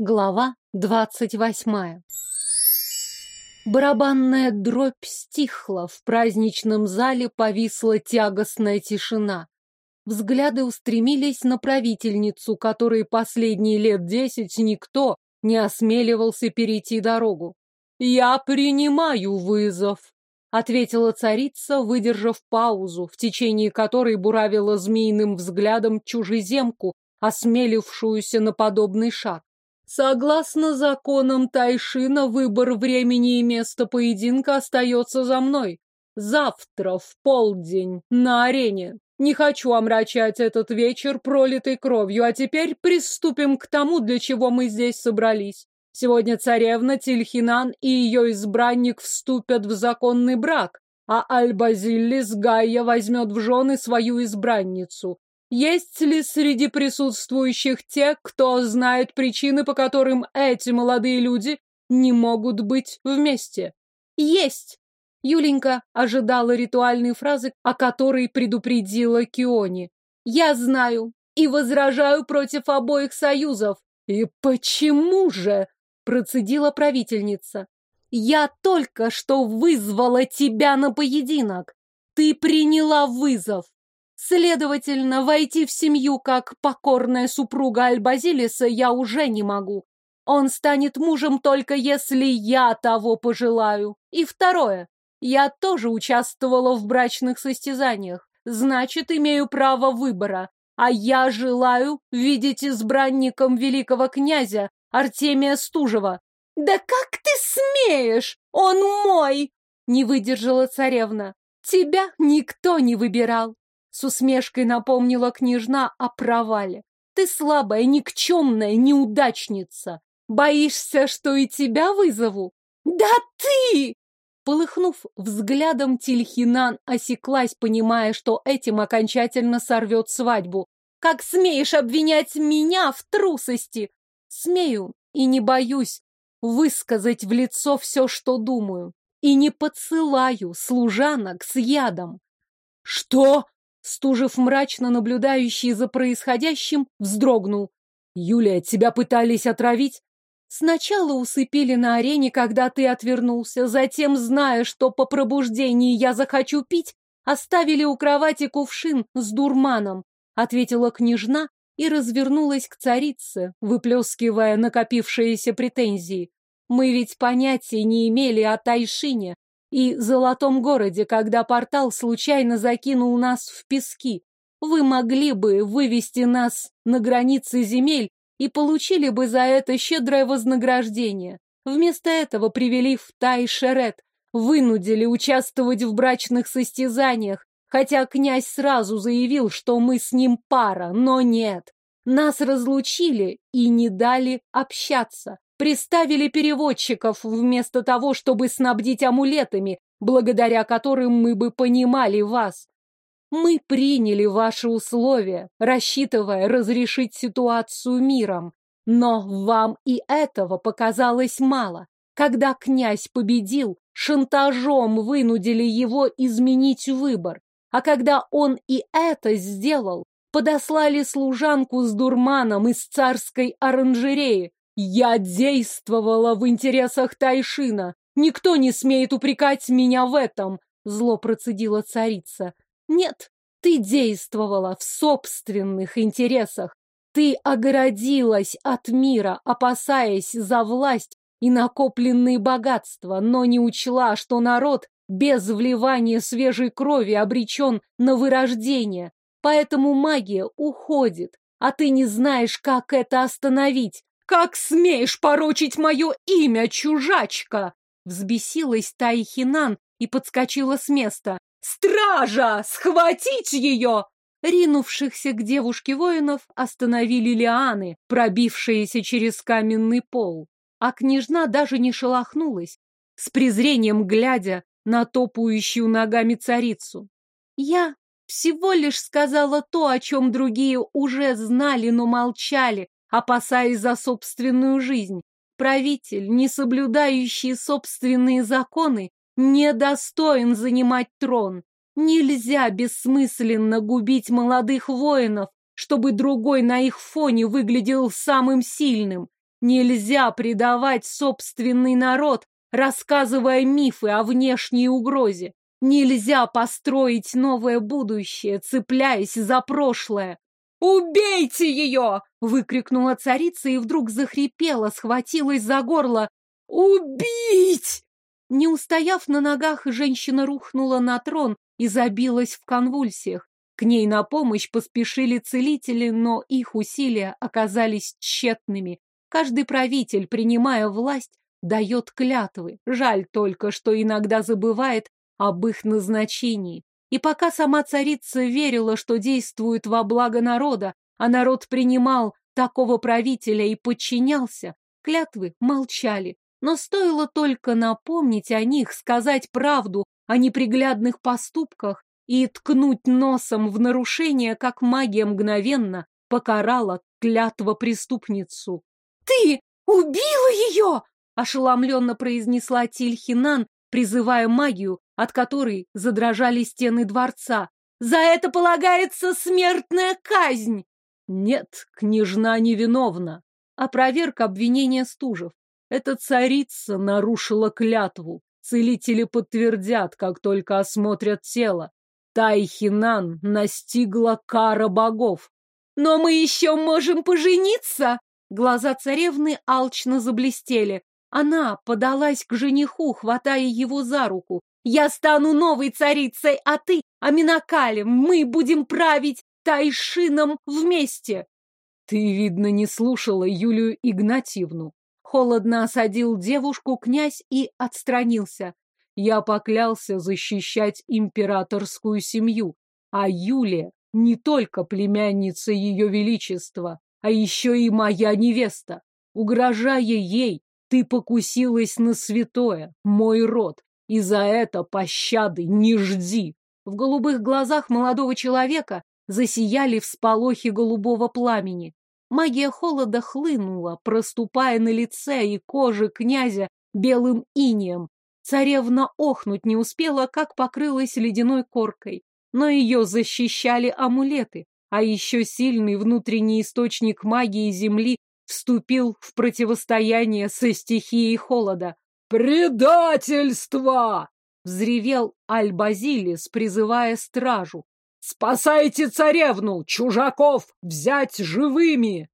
Глава двадцать восьмая Барабанная дробь стихла, в праздничном зале повисла тягостная тишина. Взгляды устремились на правительницу, которой последние лет десять никто не осмеливался перейти дорогу. «Я принимаю вызов», — ответила царица, выдержав паузу, в течение которой буравила змеиным взглядом чужеземку, осмелившуюся на подобный шаг. Согласно законам Тайшина, выбор времени и места поединка остается за мной. Завтра в полдень на арене. Не хочу омрачать этот вечер пролитой кровью, а теперь приступим к тому, для чего мы здесь собрались. Сегодня царевна Тильхинан и ее избранник вступят в законный брак, а Альбазиллис Гайя возьмет в жены свою избранницу. Есть ли среди присутствующих те, кто знает причины, по которым эти молодые люди не могут быть вместе? Есть! Юленька ожидала ритуальной фразы, о которой предупредила Киони. Я знаю и возражаю против обоих союзов. И почему же? Процедила правительница. Я только что вызвала тебя на поединок. Ты приняла вызов. Следовательно, войти в семью как покорная супруга Альбазилиса я уже не могу. Он станет мужем только если я того пожелаю. И второе. Я тоже участвовала в брачных состязаниях. Значит, имею право выбора. А я желаю видеть избранником великого князя Артемия Стужева. «Да как ты смеешь? Он мой!» Не выдержала царевна. «Тебя никто не выбирал. С усмешкой напомнила княжна о провале. Ты слабая, никчемная неудачница. Боишься, что и тебя вызову? Да ты! Полыхнув взглядом, Тильхинан осеклась, понимая, что этим окончательно сорвет свадьбу. Как смеешь обвинять меня в трусости? Смею и не боюсь высказать в лицо все, что думаю. И не подсылаю служанок с ядом. Что? Стужев, мрачно наблюдающий за происходящим, вздрогнул. «Юлия, тебя пытались отравить?» «Сначала усыпили на арене, когда ты отвернулся, затем, зная, что по пробуждении я захочу пить, оставили у кровати кувшин с дурманом», — ответила княжна и развернулась к царице, выплескивая накопившиеся претензии. «Мы ведь понятия не имели о Тайшине, и золотом городе, когда портал случайно закинул нас в пески. Вы могли бы вывести нас на границы земель и получили бы за это щедрое вознаграждение. Вместо этого привели в Тай-Шерет, вынудили участвовать в брачных состязаниях, хотя князь сразу заявил, что мы с ним пара, но нет. Нас разлучили и не дали общаться. Приставили переводчиков вместо того, чтобы снабдить амулетами, благодаря которым мы бы понимали вас. Мы приняли ваши условия, рассчитывая разрешить ситуацию миром. Но вам и этого показалось мало. Когда князь победил, шантажом вынудили его изменить выбор. А когда он и это сделал, подослали служанку с дурманом из царской оранжереи, я действовала в интересах Тайшина. Никто не смеет упрекать меня в этом, зло процедила царица. Нет, ты действовала в собственных интересах. Ты огородилась от мира, опасаясь за власть и накопленные богатства, но не учла, что народ без вливания свежей крови обречен на вырождение. Поэтому магия уходит, а ты не знаешь, как это остановить. «Как смеешь порочить мое имя, чужачка!» Взбесилась Тайхинан и подскочила с места. «Стража! Схватить ее!» Ринувшихся к девушке воинов остановили лианы, пробившиеся через каменный пол. А княжна даже не шелохнулась, с презрением глядя на топающую ногами царицу. Я всего лишь сказала то, о чем другие уже знали, но молчали, опасаясь за собственную жизнь. Правитель, не соблюдающий собственные законы, недостоин занимать трон. Нельзя бессмысленно губить молодых воинов, чтобы другой на их фоне выглядел самым сильным. Нельзя предавать собственный народ, рассказывая мифы о внешней угрозе. Нельзя построить новое будущее, цепляясь за прошлое. «Убейте ее!» — выкрикнула царица и вдруг захрипела, схватилась за горло. «Убить!» Не устояв на ногах, женщина рухнула на трон и забилась в конвульсиях. К ней на помощь поспешили целители, но их усилия оказались тщетными. Каждый правитель, принимая власть, дает клятвы. Жаль только, что иногда забывает об их назначении. И пока сама царица верила, что действует во благо народа, а народ принимал такого правителя и подчинялся, клятвы молчали. Но стоило только напомнить о них, сказать правду о неприглядных поступках и ткнуть носом в нарушение, как магия мгновенно покарала клятва преступницу. «Ты убила ее!» — ошеломленно произнесла Тильхинан, призывая магию, от которой задрожали стены дворца. «За это полагается смертная казнь!» «Нет, княжна невиновна!» Опроверг обвинения Стужев. Эта царица нарушила клятву. Целители подтвердят, как только осмотрят тело. Тайхинан настигла кара богов. «Но мы еще можем пожениться!» Глаза царевны алчно заблестели. Она подалась к жениху, хватая его за руку. «Я стану новой царицей, а ты — Аминакалем! Мы будем править Тайшином вместе!» Ты, видно, не слушала Юлию Игнатьевну. Холодно осадил девушку князь и отстранился. Я поклялся защищать императорскую семью, а Юлия не только племянница ее величества, а еще и моя невеста. Угрожая ей, ты покусилась на святое, мой род, и за это пощады не жди. В голубых глазах молодого человека засияли всполохи голубого пламени. Магия холода хлынула, проступая на лице и коже князя белым инеем. Царевна охнуть не успела, как покрылась ледяной коркой. Но ее защищали амулеты, а еще сильный внутренний источник магии Земли вступил в противостояние со стихией холода. «Предательство!» — взревел Аль-Базилис, призывая стражу. «Спасайте царевну! Чужаков взять живыми!»